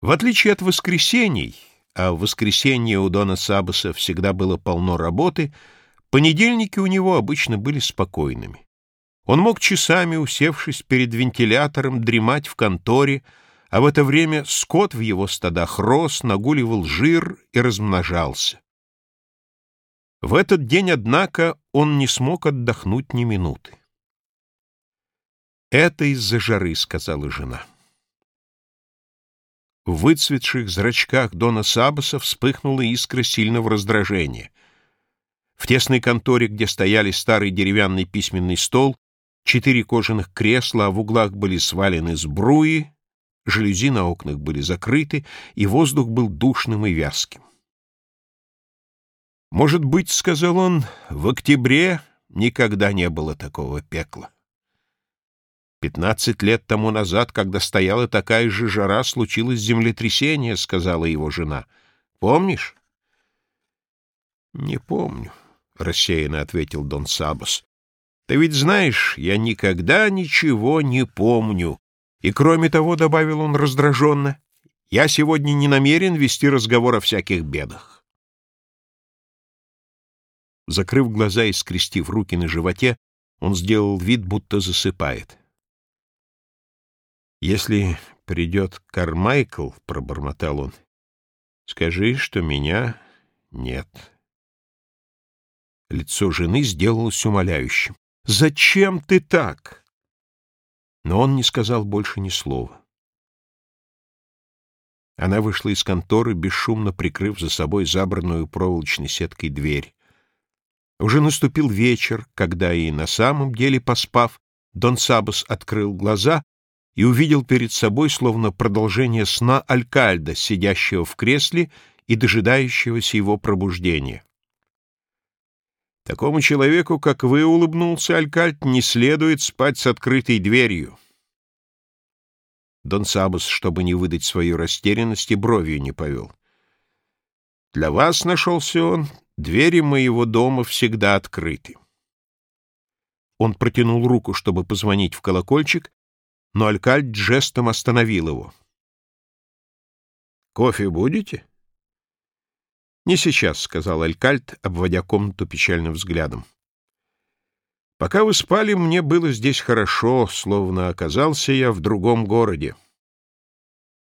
В отличие от воскресений, а в воскресенье у Дона Сабаса всегда было полно работы, понедельники у него обычно были спокойными. Он мог часами, усевшись перед вентилятором, дремать в конторе, а в это время скот в его стадах рос, нагуливал жир и размножался. В этот день, однако, он не смог отдохнуть ни минуты. «Это из-за жары», — сказала жена. В выцветших зрачках Дона Сабаса вспыхнула искра сильного раздражения. В тесной конторе, где стояли старый деревянный письменный стол, четыре кожаных кресла, а в углах были свалены сбруи, жалюзи на окнах были закрыты, и воздух был душным и вязким. «Может быть, — сказал он, — в октябре никогда не было такого пекла». «Пятнадцать лет тому назад, когда стояла такая же жара, случилось землетрясение», — сказала его жена. «Помнишь?» «Не помню», — рассеянно ответил Дон Сабос. «Ты ведь знаешь, я никогда ничего не помню. И кроме того, — добавил он раздраженно, — я сегодня не намерен вести разговор о всяких бедах». Закрыв глаза и скрестив руки на животе, он сделал вид, будто засыпает. «Если придет Кармайкл, — пробормотал он, — скажи, что меня нет». Лицо жены сделалось умоляющим. «Зачем ты так?» Но он не сказал больше ни слова. Она вышла из конторы, бесшумно прикрыв за собой забранную проволочной сеткой дверь. Уже наступил вечер, когда и на самом деле, поспав, Дон Сабас открыл глаза и увидел перед собой словно продолжение сна Алькальда, сидящего в кресле и дожидающегося его пробуждения. «Такому человеку, как вы, — улыбнулся Алькальд, — не следует спать с открытой дверью». Дон Сабус, чтобы не выдать свою растерянность, и бровью не повел. «Для вас, — нашелся он, — двери моего дома всегда открыты». Он протянул руку, чтобы позвонить в колокольчик, но Алькальд жестом остановил его. «Кофе будете?» «Не сейчас», — сказал Алькальд, обводя комнату печальным взглядом. «Пока вы спали, мне было здесь хорошо, словно оказался я в другом городе».